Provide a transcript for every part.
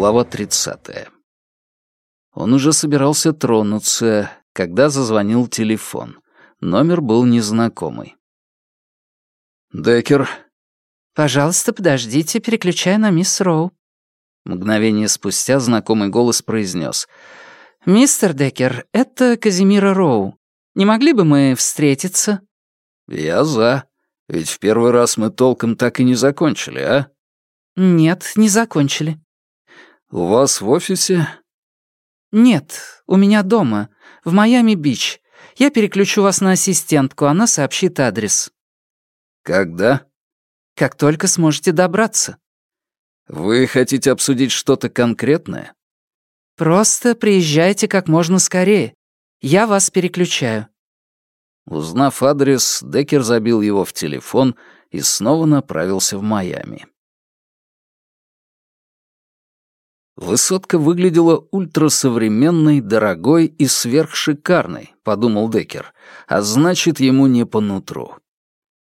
Глава 30. Он уже собирался тронуться, когда зазвонил телефон. Номер был незнакомый. «Деккер». «Пожалуйста, подождите, переключай на мисс Роу». Мгновение спустя знакомый голос произнес. «Мистер Деккер, это Казимира Роу. Не могли бы мы встретиться?» «Я за. Ведь в первый раз мы толком так и не закончили, а?» «Нет, не закончили». «У вас в офисе?» «Нет, у меня дома, в Майами-Бич. Я переключу вас на ассистентку, она сообщит адрес». «Когда?» «Как только сможете добраться». «Вы хотите обсудить что-то конкретное?» «Просто приезжайте как можно скорее. Я вас переключаю». Узнав адрес, Деккер забил его в телефон и снова направился в Майами. Высотка выглядела ультрасовременной, дорогой и сверхшикарной, подумал Деккер, а значит, ему не по нутру.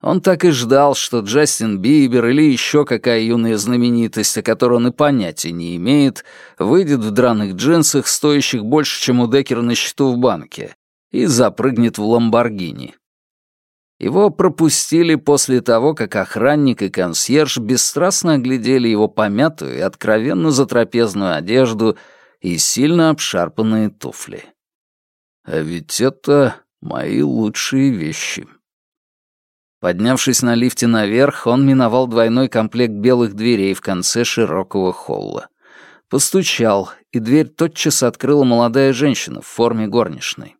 Он так и ждал, что Джастин Бибер или еще какая юная знаменитость, о которой он и понятия не имеет, выйдет в драных джинсах, стоящих больше, чем у Деккера на счету в банке, и запрыгнет в Ламборгини. Его пропустили после того, как охранник и консьерж бесстрастно оглядели его помятую и откровенно затрапезную одежду и сильно обшарпанные туфли. А ведь это мои лучшие вещи. Поднявшись на лифте наверх, он миновал двойной комплект белых дверей в конце широкого холла. Постучал, и дверь тотчас открыла молодая женщина в форме горничной.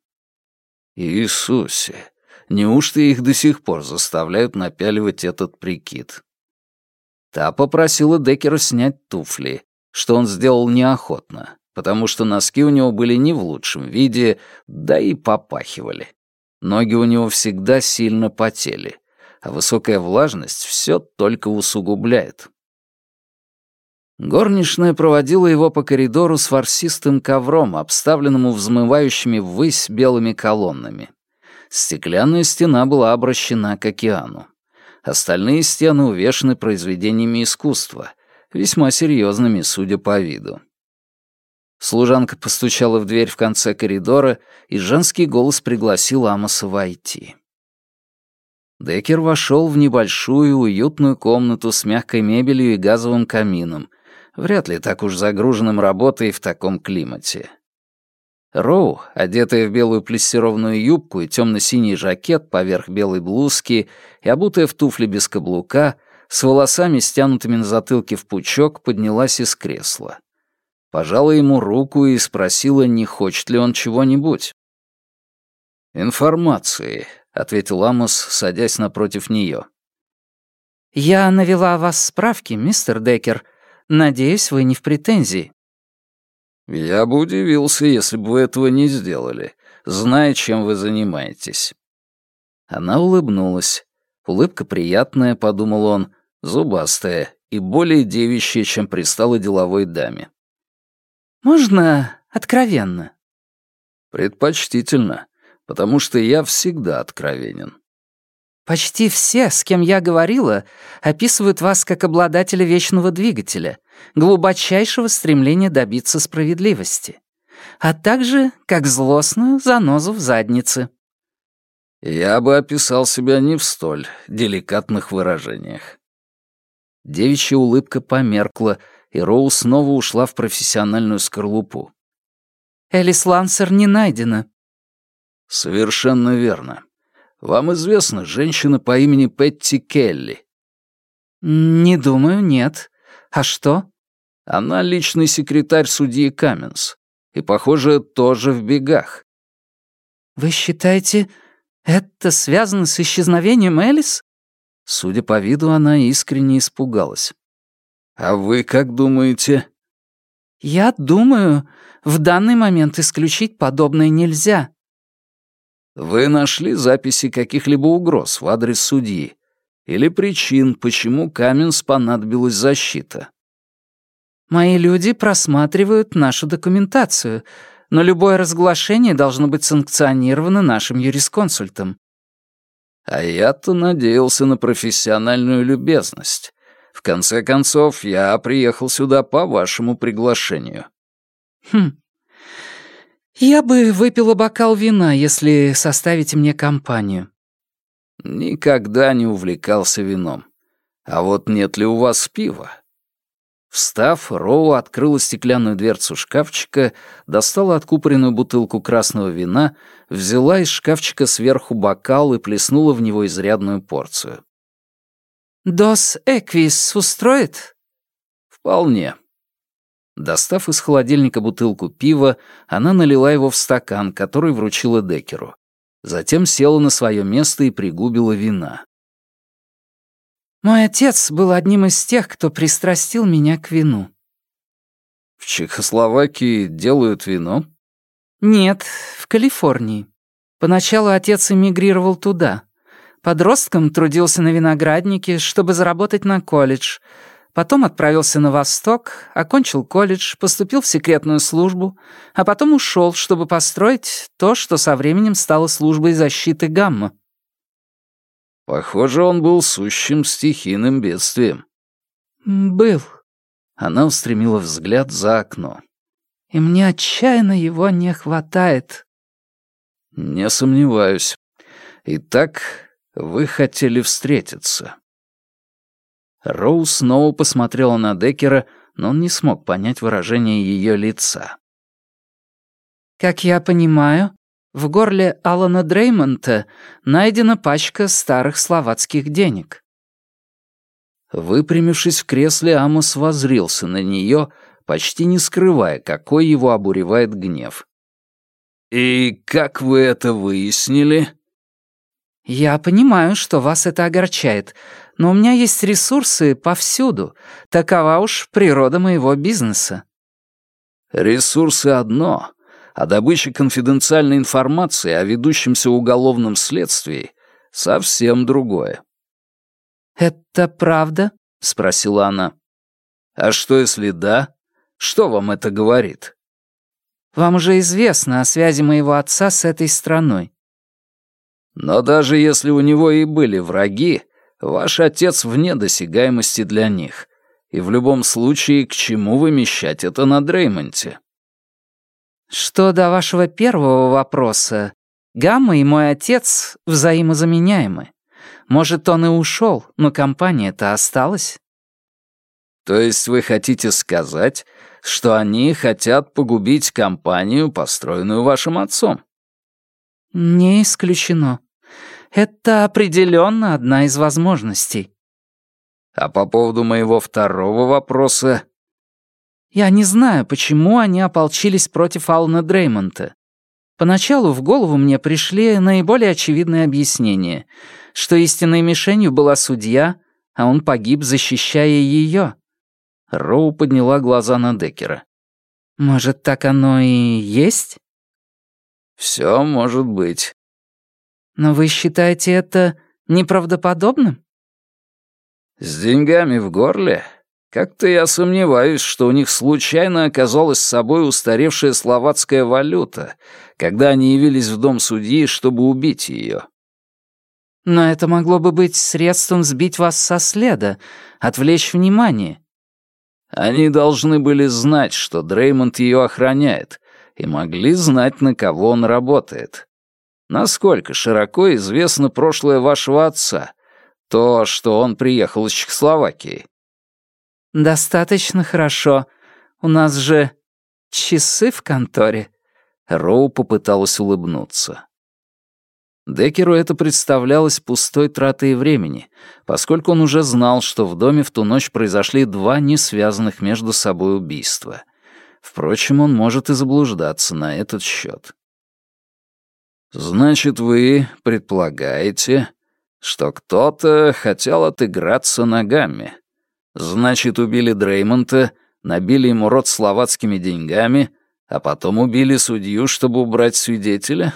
Иисусе, неужто их до сих пор заставляют напяливать этот прикид? Та попросила Деккера снять туфли, что он сделал неохотно, потому что носки у него были не в лучшем виде, да и попахивали. Ноги у него всегда сильно потели, а высокая влажность все только усугубляет. Горничная проводила его по коридору с фарсистым ковром, обставленному взмывающими ввысь белыми колоннами. Стеклянная стена была обращена к океану. Остальные стены увешаны произведениями искусства, весьма серьезными, судя по виду. Служанка постучала в дверь в конце коридора, и женский голос пригласил Амоса войти. Деккер вошел в небольшую уютную комнату с мягкой мебелью и газовым камином, вряд ли так уж загруженным работой в таком климате. Роу, одетая в белую плессированную юбку и темно-синий жакет поверх белой блузки и обутая в туфли без каблука, с волосами, стянутыми на затылке в пучок, поднялась из кресла. Пожала ему руку и спросила, не хочет ли он чего-нибудь. «Информации», — ответил Амос, садясь напротив нее. «Я навела вас справки, мистер Деккер, Надеюсь, вы не в претензии». «Я бы удивился, если бы вы этого не сделали, зная, чем вы занимаетесь». Она улыбнулась. Улыбка приятная, подумал он, зубастая и более девичья, чем пристала деловой даме. «Можно откровенно?» «Предпочтительно, потому что я всегда откровенен». Почти все, с кем я говорила, описывают вас как обладателя вечного двигателя, глубочайшего стремления добиться справедливости, а также как злостную занозу в заднице. Я бы описал себя не в столь деликатных выражениях. Девичья улыбка померкла, и Роу снова ушла в профессиональную скорлупу. Элис Лансер не найдена. Совершенно верно. Вам известна женщина по имени Петти Келли?» «Не думаю, нет. А что?» «Она личный секретарь судьи Каменс. И, похоже, тоже в бегах». «Вы считаете, это связано с исчезновением Элис?» Судя по виду, она искренне испугалась. «А вы как думаете?» «Я думаю, в данный момент исключить подобное нельзя. Вы нашли записи каких-либо угроз в адрес судьи? Или причин, почему Каменс понадобилась защита? Мои люди просматривают нашу документацию, но любое разглашение должно быть санкционировано нашим юрисконсультом. А я-то надеялся на профессиональную любезность. В конце концов, я приехал сюда по вашему приглашению». «Хм. Я бы выпила бокал вина, если составите мне компанию». «Никогда не увлекался вином. А вот нет ли у вас пива?» Встав, Роу открыла стеклянную дверцу шкафчика, достала откупоренную бутылку красного вина, взяла из шкафчика сверху бокал и плеснула в него изрядную порцию. «Дос Эквис устроит?» «Вполне». Достав из холодильника бутылку пива, она налила его в стакан, который вручила Декеру. Затем села на свое место и пригубила вина. Мой отец был одним из тех, кто пристрастил меня к вину. В Чехословакии делают вино? Нет, в Калифорнии. Поначалу отец эмигрировал туда. Подростком трудился на винограднике, чтобы заработать на колледж. Потом отправился на восток, окончил колледж, поступил в секретную службу, а потом ушел, чтобы построить то, что со временем стало службой защиты Гамма. Похоже, он был сущим стихийным бедствием. «Был». Она устремила взгляд за окно. «И мне отчаянно его не хватает». «Не сомневаюсь. Итак, вы хотели встретиться». Роуз снова посмотрела на Деккера, но он не смог понять выражение ее лица. «Как я понимаю, в горле Алана Дреймонта найдена пачка старых словацких денег. Выпрямившись в кресле, Амос возрился на нее, почти не скрывая, какой его обуревает гнев. «И как вы это выяснили?» «Я понимаю, что вас это огорчает, но у меня есть ресурсы повсюду. Такова уж природа моего бизнеса». «Ресурсы одно, а добыча конфиденциальной информации о ведущемся уголовном следствии — совсем другое. «Это правда?» — спросила она. «А что, если да? Что вам это говорит?» «Вам уже известно о связи моего отца с этой страной». «Но даже если у него и были враги, ваш отец вне досягаемости для них. И в любом случае, к чему вымещать это на Дреймонте?» Что до вашего первого вопроса, Гамма и мой отец взаимозаменяемы. Может, он и ушел, но компания-то осталась. То есть вы хотите сказать, что они хотят погубить компанию, построенную вашим отцом? Не исключено. Это определенно одна из возможностей. А по поводу моего второго вопроса, я не знаю, почему они ополчились против Алана Дреймонта. Поначалу в голову мне пришли наиболее очевидные объяснения, что истинной мишенью была судья, а он погиб, защищая ее. Роу подняла глаза на Деккера. «Может, так оно и есть?» «Все может быть». «Но вы считаете это неправдоподобным?» «С деньгами в горле как-то я сомневаюсь, что у них случайно оказалась с собой устаревшая словацкая валюта, когда они явились в дом судьи, чтобы убить ее. Но это могло бы быть средством сбить вас со следа, отвлечь внимание. Они должны были знать, что Дреймонд ее охраняет, и могли знать, на кого он работает. Насколько широко известно прошлое вашего отца, то, что он приехал из Чехословакии. «Достаточно хорошо. У нас же часы в конторе». Роу попыталась улыбнуться. Декеру это представлялось пустой тратой времени, поскольку он уже знал, что в доме в ту ночь произошли два несвязанных между собой убийства. Впрочем, он может и заблуждаться на этот счет. «Значит, вы предполагаете, что кто-то хотел отыграться ногами?» Значит, убили Дреймонта, набили ему рот словацкими деньгами, а потом убили судью, чтобы убрать свидетеля?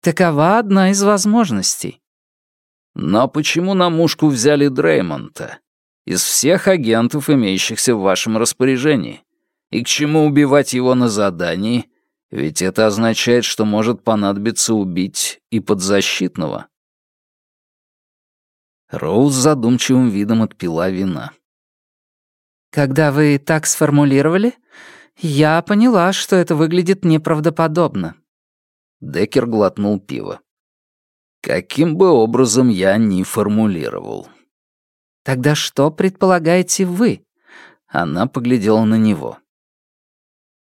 Такова одна из возможностей. Но почему на мушку взяли Дреймонта? Из всех агентов, имеющихся в вашем распоряжении. И к чему убивать его на задании? Ведь это означает, что может понадобиться убить и подзащитного. Роуз задумчивым видом отпила вина. «Когда вы так сформулировали, я поняла, что это выглядит неправдоподобно». Деккер глотнул пиво. «Каким бы образом я ни формулировал». «Тогда что предполагаете вы?» Она поглядела на него.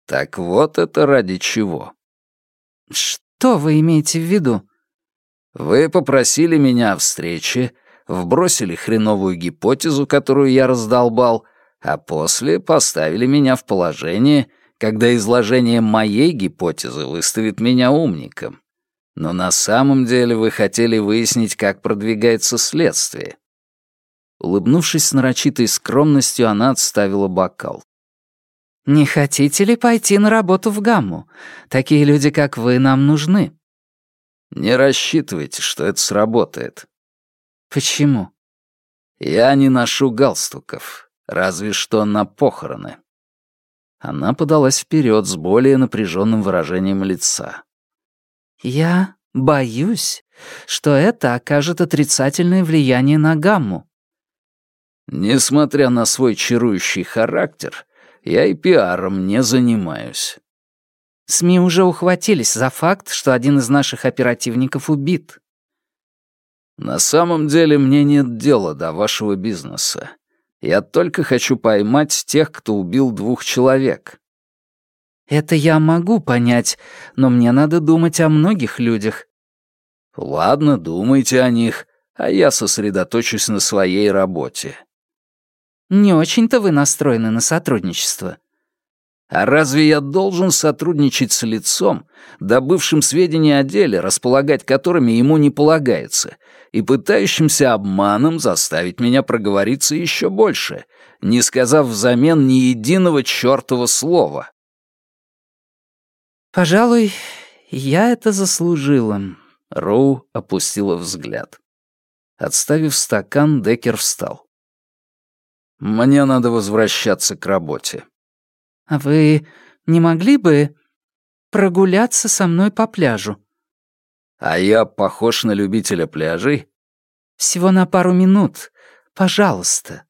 «Так вот это ради чего?» «Что вы имеете в виду?» «Вы попросили меня о встрече, вбросили хреновую гипотезу, которую я раздолбал, а после поставили меня в положение, когда изложение моей гипотезы выставит меня умником. Но на самом деле вы хотели выяснить, как продвигается следствие». Улыбнувшись с нарочитой скромностью, она отставила бокал. «Не хотите ли пойти на работу в Гамму? Такие люди, как вы, нам нужны». «Не рассчитывайте, что это сработает». «Почему?» «Я не ношу галстуков, разве что на похороны». Она подалась вперед с более напряженным выражением лица. «Я боюсь, что это окажет отрицательное влияние на Гамму». «Несмотря на свой чарующий характер, я и пиаром не занимаюсь». СМИ уже ухватились за факт, что один из наших оперативников убит. «На самом деле мне нет дела до вашего бизнеса. Я только хочу поймать тех, кто убил двух человек». «Это я могу понять, но мне надо думать о многих людях». «Ладно, думайте о них, а я сосредоточусь на своей работе. Не очень-то вы настроены на сотрудничество. А разве я должен сотрудничать с лицом, добывшим сведения о деле, располагать которыми ему не полагается, и пытающимся обманом заставить меня проговориться еще больше, не сказав взамен ни единого чертова слова? «Пожалуй, я это заслужила», — Роу опустила взгляд. Отставив стакан, Деккер встал. Мне надо возвращаться к работе. А вы не могли бы прогуляться со мной по пляжу? А я похож на любителя пляжей? Всего на пару минут. Пожалуйста.